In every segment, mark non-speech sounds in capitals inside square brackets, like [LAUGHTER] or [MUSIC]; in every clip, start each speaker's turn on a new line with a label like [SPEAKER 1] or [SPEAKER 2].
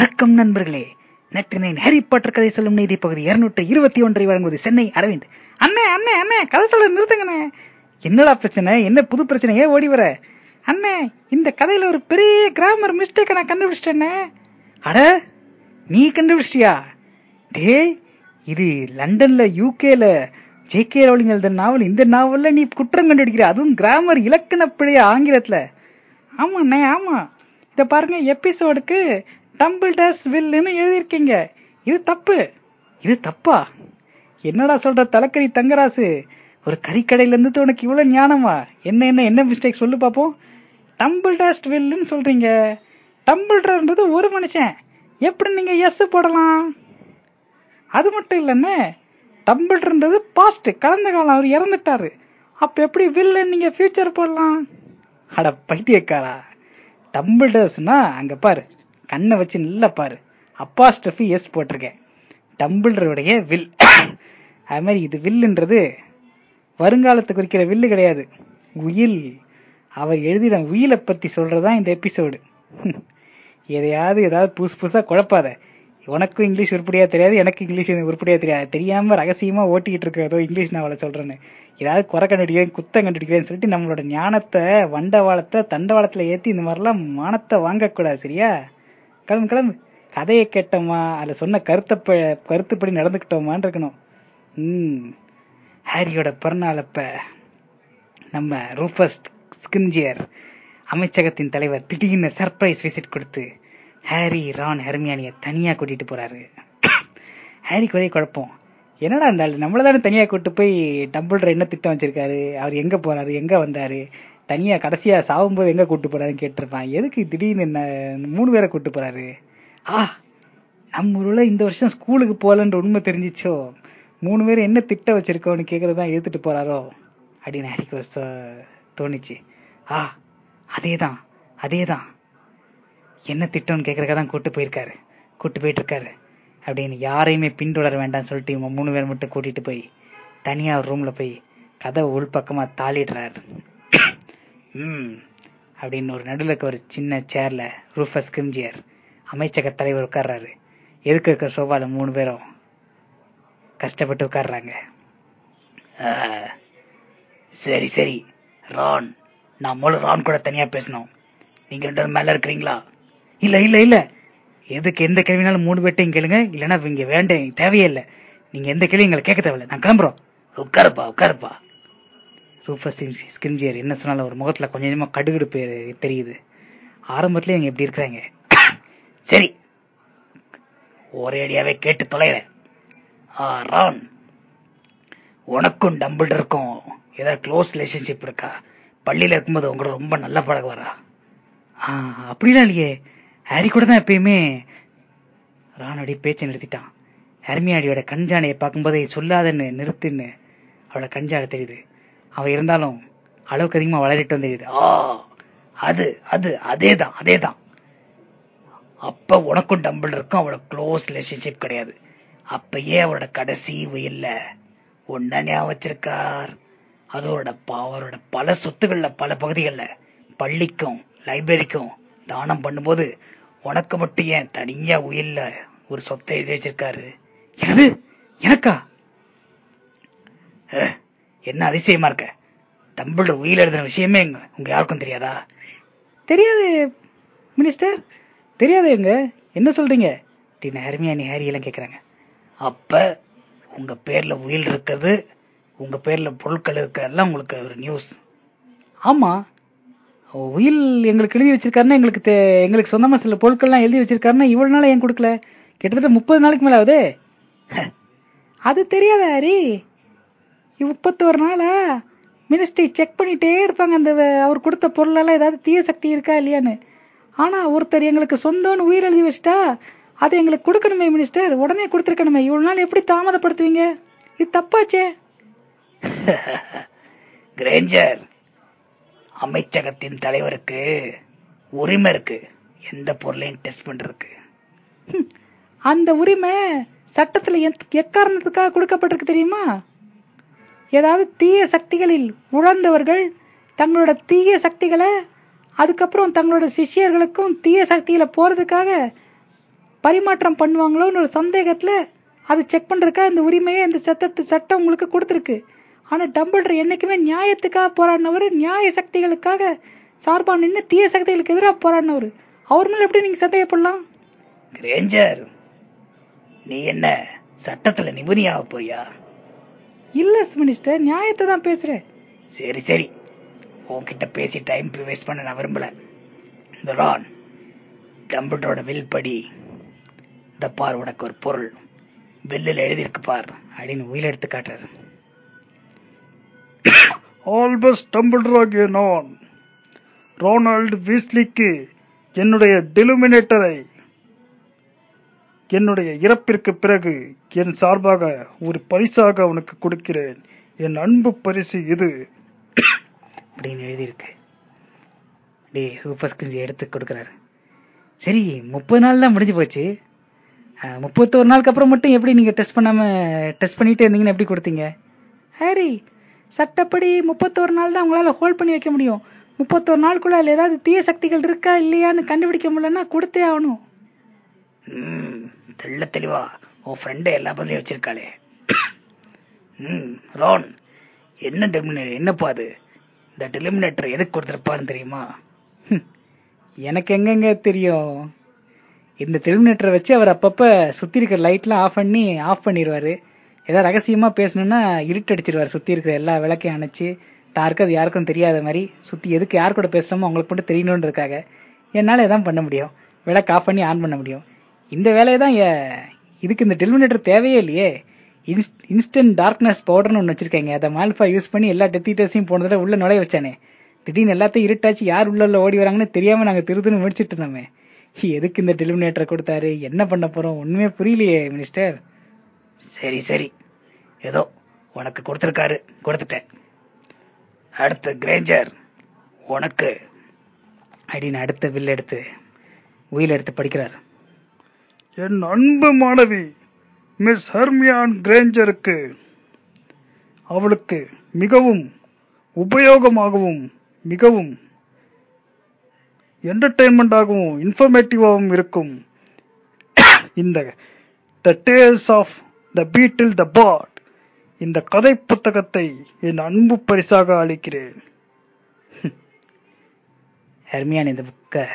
[SPEAKER 1] வணக்கம் நண்பர்களே. நேற்று ஹாரி பாட்டர் கதை சொல்லும் நீதி பகுதி இருநூற்றி இருபத்தி ஒன்றை வழங்குவது சென்னை அரவிந்த். அண்ணே அண்ணே அண்ணே கதை சொல்ல நிறுத்துங்கண்ணே. என்னடா பிரச்சனை? என்ன புது பிரச்சனையே ஓடி வர? அண்ணே இந்த கதையில ஒரு பெரிய கிராமர் மிஸ்டேக் நான் கண்டுபிடிச்சிட்டேனே. அட நீ கண்டுபிடிச்சிட்டியா? டேய் இது லண்டன்ல யூகேல ஜே கே ரவுலிங் எழுத நாவல். இந்த நாவல்ல நீ குற்றம் கண்டுபிடிக்கிற அதுவும் கிராமர் இலக்கண பிழைய ஆங்கிலத்துல. ஆமாண்ணே ஆமா. இத பாருங்க எபிசோடுக்கு டம்பிள் டேஸ் வில்லுன்னு எழுதியிருக்கீங்க. இது தப்பு. இது தப்பா? என்னடா சொல்ற தலக்கறி தங்கராசு? ஒரு கறிக்கடையில இருந்து உனக்கு இவ்வளவு ஞானமா? என்ன என்ன என்ன மிஸ்டேக் சொல்லு பாப்போம். டம்பிள் டேஸ்ட் வில்லுன்னு சொல்றீங்க. டம்பிள்ன்றது ஒரு மனுஷன். எப்படி நீங்க எஸ் போடலாம்? அது மட்டும் இல்லைன்னு டம்பிள்ன்றது பாஸ்ட் கடந்த காலம் அவர் இறந்துட்டாரு. அப்ப எப்படி வில்லு நீங்க ஃபியூச்சர் போடலாம்? அட பைத்தியக்காரா. டம்பிள்டர்ஸ்னா அங்க பாரு. கண்ணை வச்சு நல்லா பாரு. அப்பாஸ்டஃபி எஸ் போட்டிருக்கேன். டம்பிள்டருடைய வில். அது மாதிரி இது வில்லுன்றது வருங்காலத்தை குறிக்கிற வில்லு கிடையாது. உயில். அவர் எழுதின உயிலை பத்தி சொல்றதுதான் இந்த எபிசோடு எதையாவது ஏதாவது புதுசு புதுசா குழப்பாத. உனக்கும் இங்கிலீஷ் உருப்படியா தெரியாது எனக்கு இங்கிலீஷ் உருப்படியா தெரியாது. தெரியாம ரகசியமா ஓட்டிக்கிட்டு இருக்க. ஏதோ இங்கிலீஷ் நான் அவளை சொல்றேன்னு. ஏதாவது குறை கண்டுபிடிக்கிறேன் குத்தம் கண்டுபிடிக்கிறேன்னு சொல்லிட்டு நம்மளோட ஞானத்தை வண்டவாளத்தை தண்டவாளத்துல ஏத்தி இந்த மாதிரிலாம் மானத்தை வாங்கக்கூடாது சரியா? கிளம்பு கிளம்பு. கதையை கேட்டோமா? அதுல சொன்ன கருத்தை கருத்துப்படி நடந்துக்கிட்டோமான்னு இருக்கணும் உம் ஹாரியோட பிறநாளப்ப நம்ம ரூபஸ்ட் ஸ்கின்ஜியர் அமைச்சகத்தின் தலைவர் திடீர்னு சர்ப்ரைஸ் விசிட் கொடுத்து ஹாரி ரான் ஹெர்மியானிய தனியா கூட்டிட்டு போறாரு. [COUGHS] ஹாரிக்கு ஒரே குழப்பம். என்னடா அந்த நம்மளை தானே தனியா கூட்டு போய் டம்பிள்டர் என்ன திட்டம் வச்சிருக்காரு. அவர் எங்க போறாரு? எங்க வந்தாரு? தனியா கடைசியா சாகும்போது எங்க கூட்டு போறாருன்னு கேட்டிருப்பான். எதுக்கு திடீர்னு மூணு பேரை கூட்டு போறாரு? ஆ நம்ம ஊர்ல இந்த வருஷம் ஸ்கூலுக்கு போகலன்ற உண்மை தெரிஞ்சிச்சோ? மூணு பேரும் என்ன திட்டம் வச்சிருக்கோன்னு கேக்குறதுதான் எடுத்துட்டு போறாரோ? அப்படின்னு ஹரிக்கு தோணுச்சு. ஆ அதேதான் அதேதான். என்ன திட்டம்னு கேட்கறக்க தான் கூட்டு போயிருக்காரு. கூட்டு போயிட்டு இருக்காரு அப்படின்னு யாரையுமே பின்தொடர வேண்டாம் சொல்லிட்டு இவங்க மூணு பேர் மட்டும் கூட்டிட்டு போய் தனியா ஒரு ரூம்ல போய் கதை உள்பக்கமா தாளிடுறாரு. ம். அப்படின்னு ஒரு நடுவில் இருக்க ஒரு சின்ன சேர்ல ரூஃபஸ் கிரிஞ்சியர் அமைச்சக தலைவர் உட்கார்றாரு. எதுக்கு இருக்க சோபால மூணு பேரும் கஷ்டப்பட்டு உட்கார்றாங்க? சரி சரி. ரான் நான் முதல்ல ரான் கூட தனியா பேசணும். நீங்க ரெண்டு பேரும் மேல இருக்கிறீங்களா? இல்ல இல்ல இல்ல. எதுக்கு எந்த கேள்வினாலும் மூணு பேட்டையும் கேளுங்க. இல்லைன்னா இங்க வேண்டேன் தேவையே இல்லை. நீங்க எந்த கேள்வி எங்களை கேட்க தேவையில்ல. நான் கிளம்புறோம். உட்காருப்பா உட்காருப்பா. ரூபஸ் ஸ்கிரிம்ஜியர் என்ன சொன்னாலும் ஒரு முகத்துல கொஞ்சம் கொஞ்சமா கடுகுடு தெரியுது. ஆரம்பத்துல இவங்க எப்படி இருக்கிறாங்க. [COUGHS] சரி. ஒரே அடியாவே கேட்டு தொலைகிறேன் ரான் உனக்கும் டம்பிள்டருக்கும் ஏதாவது க்ளோஸ் ரிலேஷன்ஷிப் இருக்கா? பள்ளியில இருக்கும்போது உங்களோட ரொம்ப நல்ல பழகுவாரா? அப்படிலாம் இல்லையே. ஹாரி கூட தான் எப்பயுமே ராணடி பேச்சை நிறுத்திட்டான். ஹர்மியாடியோட கஞ்சானையை பார்க்கும்போதே சொல்லாதன்னு நிறுத்துன்னு அவளோட கஞ்சாடை தெரியுது. அவ இருந்தாலும் அளவுக்கு அதிகமா வளரிட்டு வந்துருக்குது ஆ அது அது அதேதான் அதேதான். அப்ப உனக்கும் டம்பிள் இருக்கும் அவளோட க்ளோஸ் ரிலேஷன்ஷிப் கிடையாது. அப்பயே அவரோட கடைசி உயில்ல ஒன்ன ஞாபகம் வச்சிருக்கார். அதோட அவரோட பல சொத்துக்கள்ல பல பகுதிகள்ல பள்ளிக்கும் லைப்ரரிக்கும் தானம் பண்ணும்போது உனக்கு மட்டும் ஏன் தனியா உயில்ல ஒரு சொத்தை எழுதி வச்சிருக்காரு? எனது? எனக்கா? என்ன அதிசயமா இருக்க? டம்பிள் உயிர் எழுதின விஷயமே உங்க யாருக்கும் தெரியாதா? தெரியாது மினிஸ்டர். தெரியாது எங்க என்ன சொல்றீங்க? அப்படின்னு ஹெர்மியானி ஹேரி எல்லாம் கேக்குறாங்க. அப்ப உங்க பேர்ல உயில் இருக்கிறது உங்க பேர்ல பொருட்கள் இருக்கிறதெல்லாம் உங்களுக்கு ஒரு நியூஸ் ஆமா. உயில் எங்களுக்கு எழுதி வச்சிருக்காருன்னா எங்களுக்கு எங்களுக்கு சொந்தமா சில பொருட்கள்லாம் எழுதி வச்சிருக்காருன்னா இவ்வளவு நாள் ஏன் கொடுக்கல? கிட்டத்தட்ட முப்பது நாளைக்கு மேல ஆகுது அது தெரியாத ஹாரி? முப்பத்தோரு நாளா? மினிஸ்ட்ரி செக் பண்ணிட்டே இருப்பாங்க அந்த அவர் கொடுத்த பொருளெல்லாம் ஏதாவது தீய சக்தி இருக்கா இல்லையான்னு. ஆனா ஒருத்தர் எங்களுக்கு சொந்தம்னு உயிர் எழுதி வச்சுட்டா அது எங்களுக்கு கொடுக்கணுமே மினிஸ்டர் உடனே கொடுத்துருக்கணுமே. இவ்வளவு நாள் எப்படி தாமதப்படுத்துவீங்க? இது தப்பாச்சே. [LAUGHS] கிரேஞ்சர் அமைச்சகத்தின் தலைவருக்கு உரிமை இருக்கு. எந்த பொருளையும் டெஸ்ட் பண்றதுக்கு. அந்த உரிமை சட்டத்துல எக்காரணத்துக்காக கொடுக்கப்பட்டிருக்கு தெரியுமா? ஏதாவது தீய சக்திகளில் உழந்தவர்கள் தங்களோட தீய சக்திகளை அதுக்கப்புறம் தங்களோட சிஷ்யர்களுக்கும் தீய சக்தியில போறதுக்காக பரிமாற்றம் பண்ணுவாங்களோன்னு ஒரு சந்தேகத்துல அதை செக் பண்றதுக்கா இந்த உரிமையை இந்த சட்டத்து சட்டம் உங்களுக்கு கொடுத்துருக்கு. ஆனா டம்பிள்டர் என்னைக்குமே நியாயத்துக்காக போராடினவர் நியாய சக்திகளுக்காக சார்பா நின்று தீய சக்திகளுக்கு எதிராக போராடினவர். அவர் மேல எப்படி நீங்க சந்தேகப்படலாம்?
[SPEAKER 2] கிரேஞ்சர் நீ என்ன சட்டத்துல நிபுணியாக போறியா?
[SPEAKER 1] இல்ல மினிஸ்டர் நியாயத்தை தான் பேசுகிறேன்
[SPEAKER 2] சரி சரி. உன்கிட்ட பேசி டைம் வேஸ்ட் பண்ண நான் விரும்பல. இந்த ரான் டம்பிள்டரோட வில் படி இந்த பார் உனக்கு ஒரு பொருள். வில்லில் எழுதியிருக்கு பார்
[SPEAKER 1] அப்படின்னு உயிர் எடுத்து காட்டுறாரு.
[SPEAKER 3] ஆல்பஸ் டம்பிள்ராகிய நான் ரோனால்டு வீஸ்லிக்கு என்னுடைய டெலுமினேட்டரை என்னுடைய இறப்பிற்கு பிறகு என் சார்பாக ஒரு பரிசாக அவனுக்கு கொடுக்கிறேன். என் அன்பு பரிசு இது.
[SPEAKER 1] அப்படின்னு எழுதியிருக்கு. டே சூப்பர் ஸ்கிரீன்ஸ் எடுத்து கொடுக்குறாரு. சரி முப்பது நாள் தான் முடிஞ்சு போச்சு. முப்பத்தோரு நாளுக்கு அப்புறம் மட்டும் எப்படி நீங்க டெஸ்ட் பண்ணாம டெஸ்ட் பண்ணிட்டே இருந்தீங்கன்னு எப்படி கொடுத்தீங்க? ஹாரி சட்டப்படி முப்பத்தோரு நாள் தான் உங்களால ஹோல்ட் பண்ணி வைக்க முடியும். முப்பத்தோரு நாளுக்குள்ள அதுல ஏதாவது தீய சக்திகள் இருக்கா இல்லையான்னு கண்டுபிடிக்க முடியலன்னா கொடுத்தே ஆகணும்.
[SPEAKER 2] தெள்ள தெளிவா உன் ஃப்ரெண்டு எல்லா பதிலையும் வச்சிருக்காளே. ம் ரோன் என்ன டெலிமினேட்டர் என்னப்பா அது? இந்த டெலிமினேட்டர் எதுக்கு கொடுத்துருப்பாருன்னு தெரியுமா?
[SPEAKER 1] எனக்கு எங்கெங்க தெரியும்? இந்த டெலிமினேட்டரை வச்சு அவர் அப்பப்ப சுத்தி இருக்கிற லைட்லாம் ஆஃப் பண்ணி ஆஃப் பண்ணிடுவாரு ஏதாவது ரகசியமா பேசணும்னா இருட்டடிச்சிருவாரு சுத்தி இருக்கிற எல்லா விளக்கையும் அணைச்சு. தான் அது யாருக்கும் தெரியாத மாதிரி சுத்தி எதுக்கு யார் கூட பேசுறோமோ அவங்களுக்கு மட்டும் தெரியணுன்றதுக்காக என்னால் எதான் பண்ண முடியும். விளக்கு ஆஃப் பண்ணி ஆன் பண்ண முடியும். இந்த வேலையை தான் இதுக்கு இந்த டெர்மினேட்டர் தேவையே இல்லையே. இன்ஸ்டன்ட் டார்க்னஸ் பவுடர்னு ஒன்று வச்சிருக்கேங்க. அதை மால்ஃபா யூஸ் பண்ணி எல்லா டெத்திட்டஸையும் போன தடவை உள்ள நுழைய வச்சானே. திடீர்னு எல்லாத்தையும் இருட்டாச்சு யார் உள்ள ஓடி வராங்கன்னு தெரியாம நாங்க திருதுன்னு முடிச்சிட்டு இருந்தோமே. எதுக்கு இந்த டெலிமினேட்டரை கொடுத்தாரு? என்ன பண்ண போறோம்? ஒண்ணுமே புரியலையே மினிஸ்டர்
[SPEAKER 2] சரி சரி. ஏதோ உனக்கு கொடுத்துருக்காரு. கொடுத்துட்டேன். அடுத்து கிரேஞ்சர் உனக்கு.
[SPEAKER 1] அப்படின்னு அடுத்த வில் எடுத்து உயில் எடுத்து படிக்கிறார்.
[SPEAKER 3] என் அன்பு மாணவி மிஸ் ஹர்மியான் கிரேஞ்சருக்கு அவளுக்கு மிகவும் உபயோகமாகவும் மிகவும் என்டர்டைன்மெண்டாகவும் இன்ஃபர்மேட்டிவாகவும் இருக்கும். இந்த த டேல்ஸ் ஆஃப் த பீட்டில் த பாட் இந்த கதை புத்தகத்தை என் அன்பு பரிசாக அளிக்கிறேன்.
[SPEAKER 1] ஹெர்மியான் இந்த புக்கை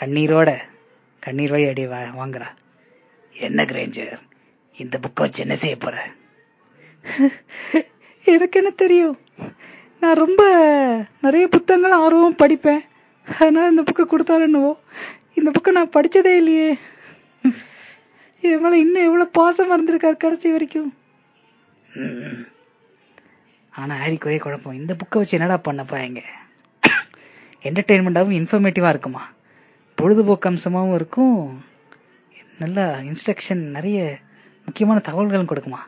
[SPEAKER 1] கண்ணீரோட கண்ணீர் வழி அடி வாங்குறா.
[SPEAKER 2] என்ன கிரேஞ்சர்? இந்த புக்கை வச்சு என்ன செய்ய போற? [LAUGHS]
[SPEAKER 1] எனக்கு என்ன தெரியும்? நான் ரொம்ப நிறைய புத்தகங்கள் ஆர்வம் படிப்பேன். அதனால இந்த புக்கை கொடுத்தாலும் என்னவோ. இந்த புக்கை நான் படிச்சதே இல்லையே. என் மேல இன்னும் எவ்வளவு பாசமா இருந்திருக்காரு கடைசி வரைக்கும். ஆனா ஹாரிக்கு ஒரே குழப்பம். இந்த புக்கை வச்சு என்னடா பண்ண போறாங்க? [COUGHS] என்டர்டெயின்மெண்டாவும் இன்ஃபர்மேட்டிவா இருக்குமா? பொழுதுபோக்கு அம்சமாவும் இருக்கும். நல்லா இன்ஸ்ட்ரக்ஷன் நிறைய முக்கியமான தகவல்களும் கொடுக்குமா?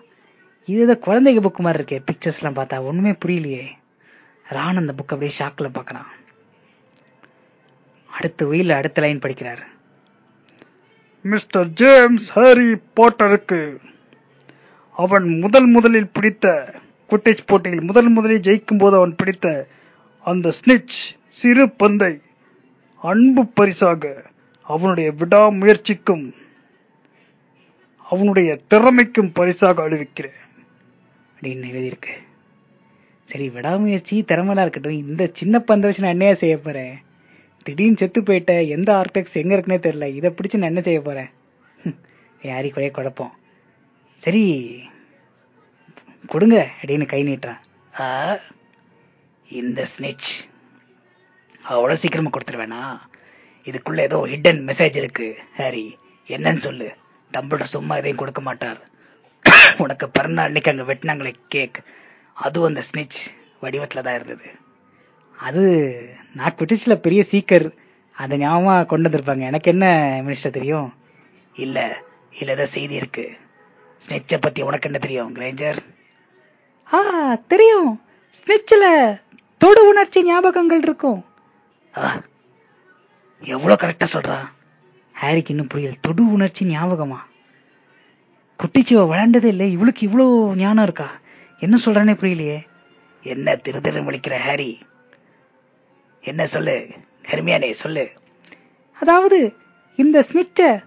[SPEAKER 1] இது ஏதோ குழந்தைங்க புக் மாதிரி இருக்கே பிக்சர்ஸ் எல்லாம் பார்த்தா ஒண்ணுமே புரியலையே. ரான் அந்த புக் அப்படியே ஷாக்ல பாக்குறான் அடுத்த உயில அடுத்த லைன் படிக்கிறார்.
[SPEAKER 3] மிஸ்டர் ஜேம்ஸ் ஹாரி போட்டருக்கு அவன் முதல் முதலில் பிடித்த குட்டேஜ் போட்டியில் முதல் முதலில் ஜெயிக்கும் போது அவன் பிடித்த அந்த ஸ்னிச் சிறு பந்தை அன்பு பரிசாக அவனுடைய விடாமுயற்சிக்கும் அவனுடைய திறமைக்கும் பரிசாக அறிவிக்கிறேன்
[SPEAKER 1] அப்படின்னு எழுதியிருக்கு. சரி விடாமுயற்சி திறமைலாம் இருக்கட்டும். இந்த சின்ன பந்த வச்சு நான் என்னையா செய்ய போறேன்? திடீர்னு செத்து போயிட்ட எந்த ஆர்டெக்ஸ் எங்க இருக்குன்னே தெரியல. இதை பிடிச்சு நான் என்ன செய்ய போறேன்? யாரி யாருக்கு குழப்பம். சரி கொடுங்க அப்படின்னு கை நீட்டுறான்.
[SPEAKER 2] ஆ, இந்த ஸ்னிச் அவ்வளவு சீக்கிரமா கொடுத்துருவேனா? இதுக்குள்ள ஏதோ ஹிடன் மெசேஜ் இருக்கு. ஹாரி என்னன்னு சொல்லு. டம்பிள்டர் சும்மா எதையும் கொடுக்க மாட்டார். உனக்கு பிறநாள் அன்னைக்கு அங்க வெட்டினாங்களே கேக் அதுவும் அந்த ஸ்னிச் வடிவத்துல தான் இருந்தது.
[SPEAKER 1] அது நான் குட்டிச்சில பெரிய சீக்கர் அதை ஞாபகமா கொண்டு வந்திருப்பாங்க. எனக்கு என்ன மினிஸ்டர் தெரியும்?
[SPEAKER 2] இல்ல இல்ல ஏதோ செய்தி இருக்கு. ஸ்னிச்சை பத்தி உனக்கு என்ன தெரியும் கிரேஞ்சர்
[SPEAKER 1] ஆ தெரியும். ஸ்னிச்சில் தொடு உணர்ச்சி ஞாபகங்கள் இருக்கும்.
[SPEAKER 2] ஆ, எவ்வளவு கரெக்டா சொல்றான்
[SPEAKER 1] ஹாரிக்கு இன்னும் புரியல. தொடு உணர்ச்சி ஞாபகமா? குட்டிச்சிவ விளையாண்டதே இல்லை. இவளுக்கு இவ்வளோ ஞானம் இருக்கா? என்ன சொல்றேனே புரியலையே.
[SPEAKER 2] என்ன திரு திரு விழிக்கிற ஹாரி? என்ன சொல்லு? ஹெர்மியானே சொல்லு.
[SPEAKER 1] அதாவது இந்த ஸ்மிச்ச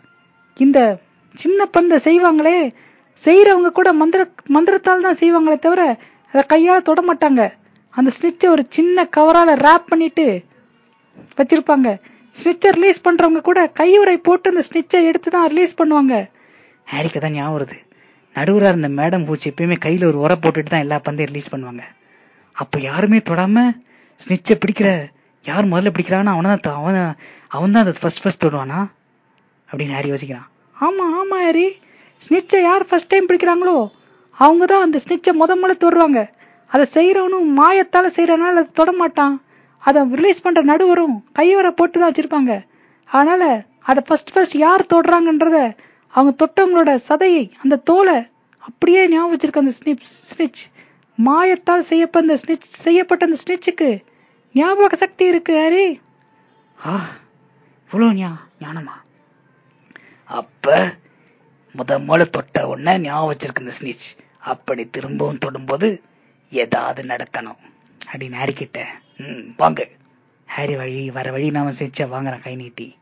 [SPEAKER 1] இந்த சின்ன பந்தை செய்வாங்களே செய்யறவங்க கூட மந்திர மந்திரத்தால் தான் செய்வாங்களே தவிர அதை கையால தொட மாட்டாங்க. அந்த ஸ்னிட்சை ஒரு சின்ன கவரால ரேப் பண்ணிட்டு வச்சிருப்பாங்க. ஸ்னிச்சை ரிலீஸ் பண்றவங்க கூட கையுறை போட்டு அந்த ஸ்னிச்சை எடுத்து தான் ரிலீஸ் பண்ணுவாங்க. ஹாரிக்கு தான் ஞாபகம் வருது. நடுவராக இருந்த மேடம் பூச்சி எப்பயுமே கையில ஒரு உரை போட்டுட்டு தான் எல்லா பந்தையும் ரிலீஸ் பண்ணுவாங்க. அப்ப யாருமே தொடாம ஸ்னிச்சை பிடிக்கிற யார் முதல்ல பிடிக்கிறான்னு அவன தான் அவன் அவன் தான் அதை ஃபர்ஸ்ட் ஃபர்ஸ்ட் தொடுவானா? அப்படின்னு ஹாரி யோசிக்கிறான். ஆமா ஆமா ஹாரி. ஸ்னிச்சை யார் ஃபர்ஸ்ட் டைம் பிடிக்கிறாங்களோ அவங்க தான் அந்த ஸ்னிச்சை முத முதல்ல தொடுவாங்க. அதை செய்யறவனும் மாயத்தால செய்யறனால அதை தொட மாட்டான். அதை ரிலீஸ் பண்ற நடுவரும் கைவரை போட்டு தான் வச்சிருப்பாங்க. அதனால அதை ஃபர்ஸ்ட் ஃபர்ஸ்ட் யார் தொடுறாங்கன்றத அவங்க தொட்டவங்களோட சதையை அந்த தோலை அப்படியே ஞாபகம் வச்சிருக்க அந்த ஸ்னிப் ஸ்னிச் மாயத்தால் செய்யப்பட்ட அந்த ஸ்னிச் செய்யப்பட்ட அந்த ஸ்னிச்சுக்கு ஞாபக சக்தி இருக்கு ஹரி ஆ இவ்வளவு ஞா ஞானமா?
[SPEAKER 2] அப்ப முத முதல்ல தொட்ட உடனே ஞாபகம் வச்சிருக்கு இந்த ஸ்னிச் அப்படி திரும்பவும் தொடும்போது ஏதாவது நடக்கணும்.
[SPEAKER 1] அப்படின்னு அறிக்கிட்டேன்
[SPEAKER 2] ம், வாங்க.
[SPEAKER 1] ஹாரி வழி வர வழி நாம செஞ்ச வாங்குறான் கை நீட்டி.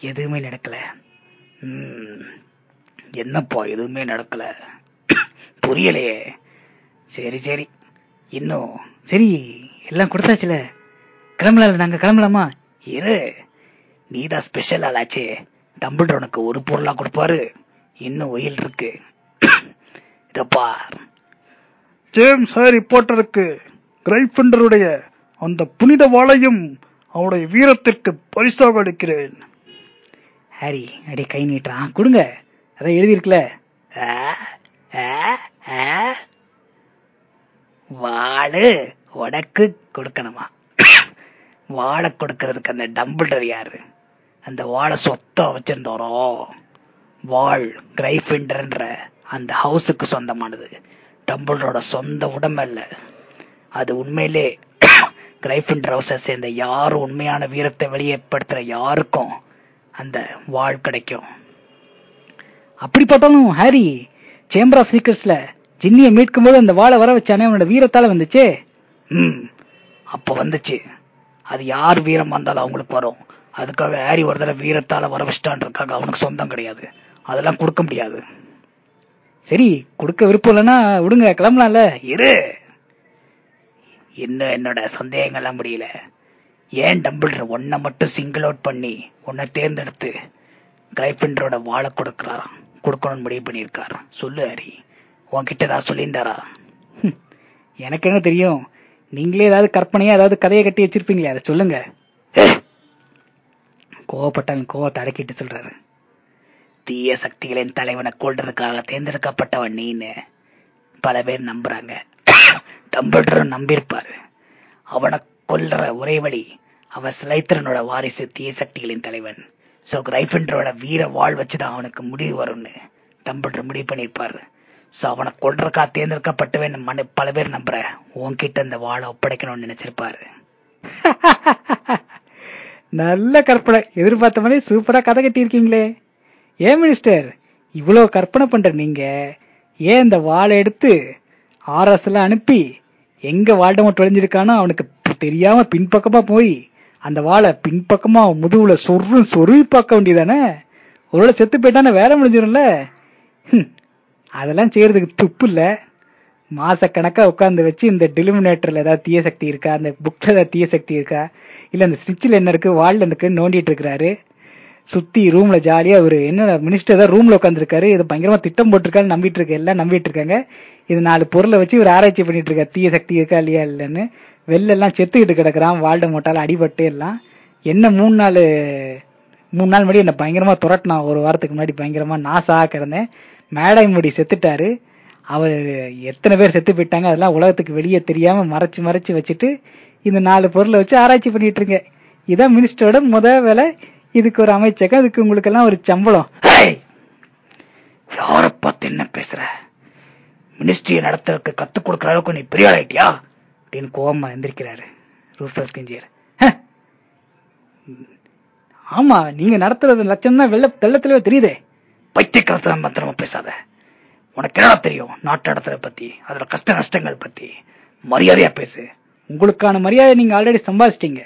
[SPEAKER 1] எதுவுமே நடக்கல.
[SPEAKER 2] ம், என்னப்பா எதுவுமே நடக்கல. புரியலையே. சரி சரி. இன்னும்.
[SPEAKER 1] சரி எல்லாம் கொடுத்தாச்சுல. கிளம்பலாம் நாங்க கிளம்பலாமா?
[SPEAKER 2] இரு. நீதான் ஸ்பெஷல் ஆளாச்சே. டம்பிள்டர் உனக்கு ஒரு பொருளா கொடுப்பாரு. இன்னும் ஒயில் இருக்கு. இதப்பா
[SPEAKER 3] ஜேம்ஸ் ஹாரி போட்டருக்கு. கிரைஃபண்டருடைய அந்த புனித வாளையும் அவருடைய வீரத்திற்கு பரிசாக அளிக்கிறேன்.
[SPEAKER 1] ஹாரி அடி கை நீட்டுறான் கொடுங்க. அதான் எழுதியிருக்கல.
[SPEAKER 2] வாழு ஆ, வாளு உனக்கு கொடுக்கணுமா? வாழை கொடுக்கறதுக்கு அந்த டம்பிள்டர் யாரு? அந்த வாழை சொத்தம் வச்சிருந்தோரோ வாள் கிரைஃபிண்டர்ன்ற அந்த ஹவுஸுக்கு சொந்தமானது. டம்பிள்டரோட சொந்த உடம்பு அல்ல. அது உண்மையிலே கிரைஃபின் ரவுசர் சேர்ந்த யாரும் உண்மையான வீரத்தை வெளியேற்படுத்துற யாருக்கும் அந்த வாழ் கிடைக்கும்.
[SPEAKER 1] அப்படி பார்த்தாலும் ஹாரி சேம்பர் ஆஃப் சீக்ரெட்ஸ்ல ஜின்னியை மீட்கும் போது அந்த வாழை வர வச்சானே அவனோட வீரத்தால வந்துச்சே?
[SPEAKER 2] ம் அப்ப வந்துச்சு. அது யார் வீரம் வந்தாலும் அவங்களுக்கு வரும். அதுக்காக ஹாரி ஒரு தடவை வீரத்தால வர வச்சிட்டான்றதுக்காக அவனுக்கு சொந்தம் கிடையாது. அதெல்லாம் கொடுக்க முடியாது.
[SPEAKER 1] சரி கொடுக்க விருப்பம் இல்லைன்னா விடுங்க கிளம்பலாம்ல.
[SPEAKER 2] இரு. இன்னும் என்னோட சந்தேகங்கள்லாம் முடியல. ஏன் டம்பிள்டர் ஒன்னை மட்டும் சிங்கிள் அவுட் பண்ணி உன்னை தேர்ந்தெடுத்து கிரைஃபிண்டரோட வாழை கொடுக்குறா? கொடுக்கணும்னு முடிவு பண்ணியிருக்கார். சொல்லு ஹரி. உன்கிட்ட ஏதாவது சொல்லியிருந்தாரா?
[SPEAKER 1] ஹம், எனக்கு என்ன தெரியும்? நீங்களே ஏதாவது கற்பனையா ஏதாவது கதையை கட்டி வச்சிருப்பீங்களே அதை சொல்லுங்க. கோவப்பட்டாலும் கோவத்தை அடக்கிட்டு சொல்றாரு.
[SPEAKER 2] தீய சக்திகளின் தலைவனை கொள்றதுக்காக தேர்ந்தெடுக்கப்பட்டவன் நீன்னு பல பேர் நம்புறாங்க. டம்பிள்டரும் நம்பியிருப்பாரு. அவனை கொல்ற ஒரே வழி அவன் சிலைத்திரனோட வாரிசு தீய சக்திகளின் தலைவன். சோ கிரைஃபண்டரோட வீர வாழ் வச்சுதான் அவனுக்கு முடிவு வரும்னு டம்பிள்டர் முடிவு பண்ணியிருப்பாரு. சோ அவனை கொல்றக்கா தேர்ந்தெடுக்கப்பட்டவன் மனு பல பேர் நம்புற உன்கிட்ட இந்த வாழை ஒப்படைக்கணும்னு நினைச்சிருப்பாரு. [LAUGHS]
[SPEAKER 1] நல்ல கற்பனை. எதிர்பார்த்த மாதிரி சூப்பரா கதை கட்டியிருக்கீங்களே. ஏன் மினிஸ்டர்? இவ்வளவு கற்பனை பண்ற நீங்க ஏன் இந்த வாளை எடுத்து ஆர்எஸ்ல அனுப்பி எங்க வால்டமோட் தொலைஞ்சிருக்கானோ அவனுக்கு தெரியாம பின்பக்கமா போய் அந்த வாழை பின்பக்கமா அவன் முதுகுல சொரு சொருவி பார்க்க வேண்டியதானே? ஒருவேளை செத்து போயிட்டானே வேலை முடிஞ்சிடும்ல அதெல்லாம் செய்யறதுக்கு துப்பு இல்ல. மாசக்கணக்கா உட்கார்ந்து வச்சு இந்த டெலிமினேட்டர்ல ஏதாவது தீய சக்தி இருக்கா? அந்த புக்ல ஏதாவது தீய சக்தி இருக்கா? இல்ல அந்த ஸ்டிச்சில் என்ன இருக்கு? வால்ல இருக்கு நோண்டிட்டு இருக்கிறாரு. சுத்தி ரூம்ல ஜாலியா ஒரு என்ன மினிஸ்டர் தான் ரூம்ல உட்காந்துருக்காரு இதை பயங்கரமா திட்டம் போட்டிருக்காரு நம்பிட்டு இருக்க எல்லாம் நம்பிட்டு இருக்காங்க. இது நாலு பொருளை வச்சு இவர் ஆராய்ச்சி பண்ணிட்டு இருக்கார் தீய சக்தி இருக்கா இல்லையா இல்லைன்னு. வெளில செத்துக்கிட்டு கிடக்குறான். வாழ்ட மோட்டால் அடிபட்டு எல்லாம். என்ன மூணு நாள் மூணு நாள் முன்னாடி என்ன பயங்கரமா துரட்டினான். ஒரு வாரத்துக்கு முன்னாடி பயங்கரமா நாசா கிடந்தேன். மேடை முடி செத்துட்டாரு. அவர் எத்தனை பேர் செத்து போயிட்டாங்க அதெல்லாம் உலகத்துக்கு வெளியே தெரியாம மறைச்சு மறைச்சு வச்சுட்டு இந்த நாலு பொருளை வச்சு ஆராய்ச்சி பண்ணிட்டு இருக்கேன் இதான் மினிஸ்டரோட முத வேலை. இதுக்கு ஒரு அமைச்சகம் இதுக்கு உங்களுக்கு எல்லாம் ஒரு சம்பளம்.
[SPEAKER 2] ஏய்! யார பார்த்து என்ன பேசுற? மினிஸ்ட்ரியை நடத்துறதுக்கு கத்துக் கொடுக்குற அளவுக்கு நீ பெரிய ஆளாயிட்டியா
[SPEAKER 1] அப்படின்னு கோவமா எந்திரிக்கிறாரு. ரூஃபஸ் கெஞ்சியர். ஆமா நீங்க நடத்துறது லட்சம் தான் வெள்ள தெள்ளத்திலே தெரியுதே.
[SPEAKER 2] பைத்தியக்காரத்தை மந்திரமா பேசாத. உனக்கு என்ன தெரியும் நாட்டு நடத்துறத பத்தி அதோட கஷ்ட நஷ்டங்கள் பத்தி? மரியாதையா பேசு.
[SPEAKER 1] உங்களுக்கான மரியாதை நீங்க ஆல்ரெடி சம்பாதிச்சிட்டீங்க.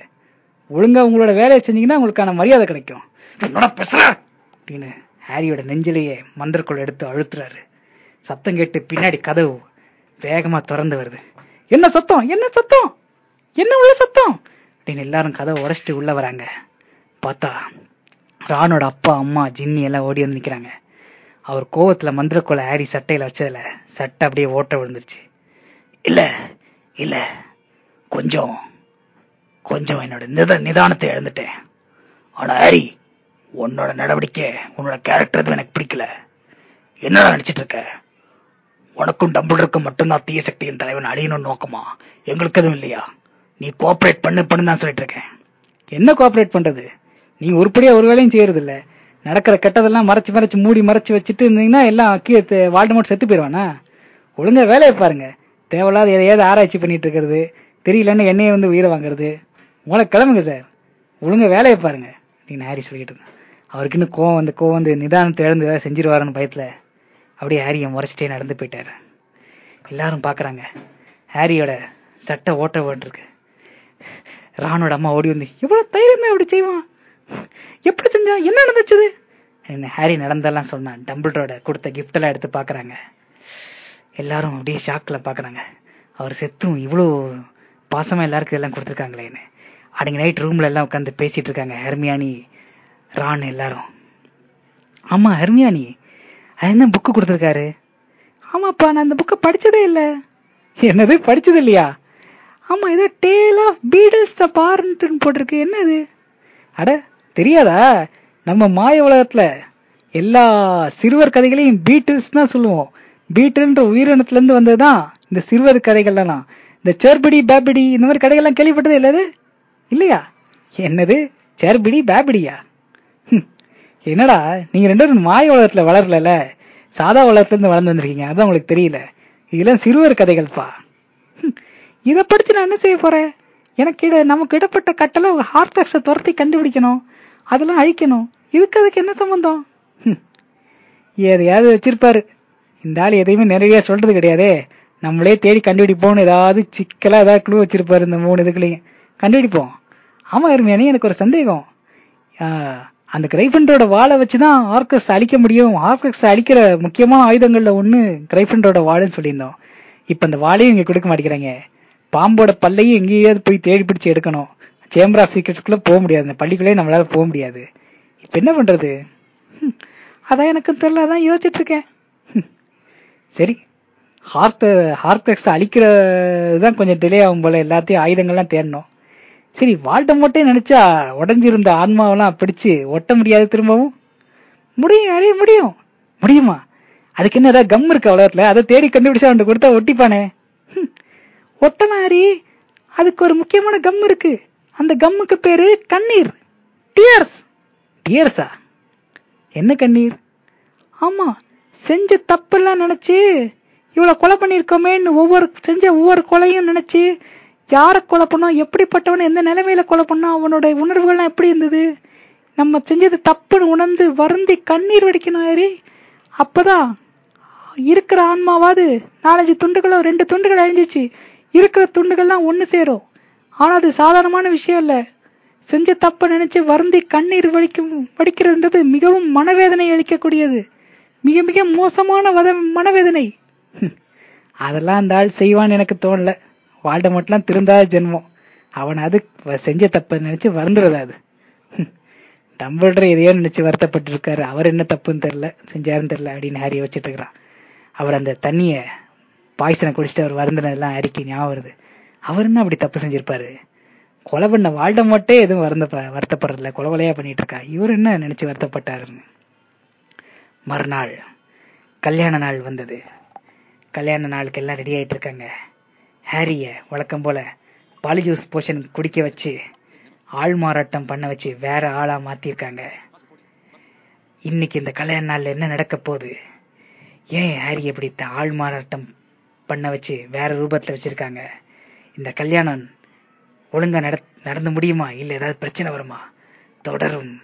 [SPEAKER 1] ஒழுங்கா உங்களோட வேலையை செஞ்சீங்கன்னா உங்களுக்கான மரியாதை கிடைக்கும்.
[SPEAKER 2] என்னோட பேசுற?
[SPEAKER 1] அப்படின்னு ஹாரியோட நெஞ்சிலேயே மந்திரக்குள் எடுத்து அழுத்துறாரு. சத்தம் கேட்டு பின்னாடி கதவு வேகமா திறந்து வருது. என்ன சத்தம்? என்ன சத்தம்? என்ன உள்ள சத்தம்? அப்படின்னு எல்லாரும் கதவை உரைச்சிட்டு உள்ள வராங்க. பார்த்தா ராணோட அப்பா அம்மா ஜின்னி எல்லாம் ஓடி வந்து நிக்கிறாங்க. அவர் கோவத்துல மந்திரக்கோலை ஆடி சட்டையில வச்சதுல சட்டை அப்படியே ஓட்ட விழுந்துருச்சு.
[SPEAKER 2] இல்ல இல்ல கொஞ்சம் கொஞ்சம் என்னோட நித நிதானத்தை இழந்துட்டேன். ஆனா ஹாரி உன்னோட நடவடிக்கை உன்னோட கேரக்டர் எனக்கு பிடிக்கல. என்னடா நினைச்சிட்டு இருக்க? உனக்கும் டம்பிள்டருக்கும் மட்டும்தான் தீய சக்தியின் தலைவன் அழியணும்னு நோக்கமா? எங்களுக்கு எதுவும் இல்லையா? நீ கோஆபரேட் பண்ணு பண்ணு தான் சொல்லிட்டு இருக்கேன்.
[SPEAKER 1] என்ன கோஆபரேட் பண்றது? நீ உருப்படியா ஒரு வேலையும் செய்யறது இல்ல நடக்கிற கெட்டதெல்லாம் மறைச்சு மறைச்சு மூடி மறைச்சு வச்சுட்டு இருந்தீங்கன்னா எல்லாம் கீழே வால்டமோட் செத்து போயிடுவானா ஒழுங்கா வேலையை பாருங்க. தேவையில்லாத எதையாவது ஆராய்ச்சி பண்ணிட்டு இருக்கிறது. தெரியலன்னு என்னைய வந்து உயிரை வாங்குறது. உங்களை கிளம்புங்க சார். ஒழுங்க வேலையை பாருங்க. அப்படின்னு ஹாரி சொல்லிட்டு இருந்தான். அவருக்கு இன்னும் கோவம் வந்து கோவம் வந்து நிதானத்தை இழந்து ஏதாவது செஞ்சிருவாருன்னு பயத்துல அப்படியே ஹாரியை முறைச்சிட்டே நடந்து போயிட்டாரு. எல்லாரும் பார்க்குறாங்க ஹாரியோட சட்டை ஓட்ட வேண்டிருக்கு ராணோட அம்மா ஓடி வந்து எவ்வளோ தைரியம் அப்படி செய்வான்? எப்படி செஞ்சான்? என்ன நடந்துச்சது என்ன ஹாரி நடந்தெல்லாம் சொன்னான். டம்பிள்டோட கொடுத்த கிஃப்டெல்லாம் எல்லாம் எடுத்து பார்க்குறாங்க எல்லாரும் அப்படியே ஷாக்கில் பார்க்குறாங்க அவர் செத்தும் இவ்வளோ பாசமாக எல்லாருக்கும் எல்லாம் கொடுத்துருக்காங்களேன்னு அன்னைக்கு நைட் ரூம்ல எல்லாம் உட்காந்து பேசிட்டு இருக்காங்க ஹெர்மியானி ரான் எல்லாரும். ஆமா ஹெர்மியானி அது என்ன புக்கு கொடுத்துருக்காரு? ஆமாப்பா நான் அந்த புக்கை படிச்சதே இல்லை. என்னது படிச்சது இல்லையா? ஆமா ஏதோ டேல் ஆஃப் பீடல்ஸ் த பார்ன்ட்டு போட்டிருக்கு. என்னது? அட தெரியாதா? நம்ம மாய உலகத்துல எல்லா சிறுவர் கதைகளையும் பீட்டில்ஸ் தான் சொல்லுவோம். பீட்டில்ன்ற உயிரினத்துல இருந்து வந்ததுதான் இந்த சிறுவர் கதைகள்லாம். இந்த சேர்பிடி பேபிடி இந்த மாதிரி கதைகள்லாம் கேள்விப்பட்டது இல்லது இல்லையா? என்னது? சேர்பிடி பேபிடியா ஹம், என்னடா நீங்க ரெண்டு பேரும் மாய உலகத்துல வளரல சாதா உலகத்துல இருந்து வளர்ந்து வந்திருக்கீங்க. அதான் உங்களுக்கு தெரியல. இதெல்லாம் சிறுவர் கதைகள்ப்பா. இதை படிச்சு நான் என்ன செய்ய போறேன்? எனக்கு இட நமக்கு இடப்பட்ட கட்டளை ஹார்டாக்ஸை துரத்தி கண்டுபிடிக்கணும். அதெல்லாம் அழிக்கணும். இதுக்கு அதுக்கு என்ன சம்பந்தம்? எதையாவது வச்சிருப்பாரு. இந்த ஆள் எதையுமே நிறைய சொல்றது கிடையாதே. நம்மளே தேடி கண்டுபிடிப்போம்னு ஏதாவது சிக்கலா ஏதாவது க்ளூ வச்சிருப்பாரு இந்த மூணு இதுக்குள்ளேயும். கண்டுபிடிப்போம். ஆமா அருமையானே எனக்கு ஒரு சந்தேகம். ஆஹ், அந்த கிரைஃபண்டரோட வாழை வச்சுதான் ஆர்கஸ் அழிக்க முடியும். ஆர்கஸ் அழிக்கிற முக்கியமான ஆயுதங்கள்ல ஒண்ணு கிரைஃபண்டரோட வாழைன்னு சொல்லியிருந்தோம். இப்ப அந்த வாழையும் இங்க கொடுக்க மாட்டேங்கிறாங்க. பாம்போட பல்லையும் எங்கேயாவது போய் தேடி பிடிச்சு எடுக்கணும். சேம்பர் ஆஃப் சீக்ரெட்ஸ்குள்ள போக முடியாது. அந்த பள்ளிக்குள்ளே நம்மளால போக முடியாது. இப்ப என்ன பண்றது? அதான் எனக்கும் தெரியல. அதான் யோசிச்சுட்டு இருக்கேன். சரி. ஹார்ட் ஹார்ட் அழிக்கிறது தான் கொஞ்சம் டிலே ஆகும் போல. எல்லாத்தையும் ஆயுதங்கள்லாம் தேடணும். சரி வாழ்ட்ட மட்டும் நினைச்சா உடஞ்சிருந்த ஆன்மாவெல்லாம் பிடிச்சு ஒட்ட முடியாது திரும்பவும். முடியும் அறிய முடியும். முடியுமா? அதுக்கு என்ன ஏதாவது கம் இருக்கு உலகத்துல? அதை தேடி கண்டுபிடிச்சா அவன் கொடுத்தா ஒட்டிப்பானே? ஒட்டனாரி அதுக்கு ஒரு முக்கியமான கம் இருக்கு. அந்த கம்முக்கு பேரு கண்ணீர். டியர்ஸ் டியர்ஸா என்ன கண்ணீர்? ஆமா செஞ்ச தப்பெல்லாம் நினைச்சு இவ்வளவு கொலை பண்ணிருக்கோமேன்னு ஒவ்வொரு செஞ்ச ஒவ்வொரு கொலையும் நினைச்சு யாரை கொலை பண்ணோம் எப்படிப்பட்டவன் எந்த நிலைமையில கொலை பண்ணோம் அவனோட உணர்வுகள்லாம் எப்படி இருந்தது? நம்ம செஞ்சது தப்புன்னு உணர்ந்து வருந்தி கண்ணீர் வடிக்கணும் ஏறி அப்பதான் இருக்கிற ஆன்மாவாது நாலஞ்சு துண்டுகளோ ரெண்டு துண்டுகள் அழிஞ்சிச்சு. இருக்கிற துண்டுகள்லாம் ஒன்று சேரும். ஆனால் அது சாதாரணமான விஷயம் இல்லை. செஞ்ச தப்ப நினைச்சு வருந்தி கண்ணீர் வடிக்கும் வடிக்கிறதுன்றது மிகவும் மனவேதனை அளிக்கக்கூடியது. மிக மிக மோசமான வத மனவேதனை. [LAUGHS] அதெல்லாம் அந்த ஆள் செய்வான்னு எனக்கு தோணல. வாழ்ட மட்டும் திருந்தாத ஜென்மம். அவன் அது வ- செஞ்ச தப்ப நினைச்சு வருந்துறது அது. டம்பிள்டர் எதையோ நினைச்சு வருத்தப்பட்டு இருக்காரு அவர் என்ன தப்புன்னு தெரியல செஞ்சாருன்னு தெரியல அப்படின்னு ஹாரியை வச்சுட்டு இருக்கிறான். அவர் அந்த தண்ணிய பாய்சனை குடிச்சிட்டு அவர் வருந்தினதெல்லாம் ஹாரிக்கு ஞாபகம் வருது. அவர் என்ன அப்படி தப்பு செஞ்சிருப்பாரு? கொலை பண்ண வாழ்ட எதுவும் வருந்த வருத்தப்படுறதில்ல. கொலை கொலையா பண்ணிட்டு இருக்கா. இவர் என்ன நினைச்சு வருத்தப்பட்டாருன்னு. மறுநாள் கல்யாண நாள் வந்தது. கல்யாண நாளுக்கு எல்லாம் ரெடி ஆயிட்டு இருக்காங்க. ஹாரிய வழக்கம் போல பாலிஜூஸ் போஷன் குடிக்க வச்சு ஆள் மாறாட்டம் பண்ண வச்சு வேற ஆளா மாத்திருக்காங்க. இன்னைக்கு இந்த கல்யாண நாள்ல என்ன நடக்க போகுது? ஏன் ஹாரி எப்படி ஆள் மாறாட்டம் பண்ண வச்சு வேற ரூபத்துல வச்சிருக்காங்க? இந்த கல்யாணம் ஒழுங்கா நடந்து முடியுமா? இல்ல ஏதாவது பிரச்சனை வருமா? தொடரும்.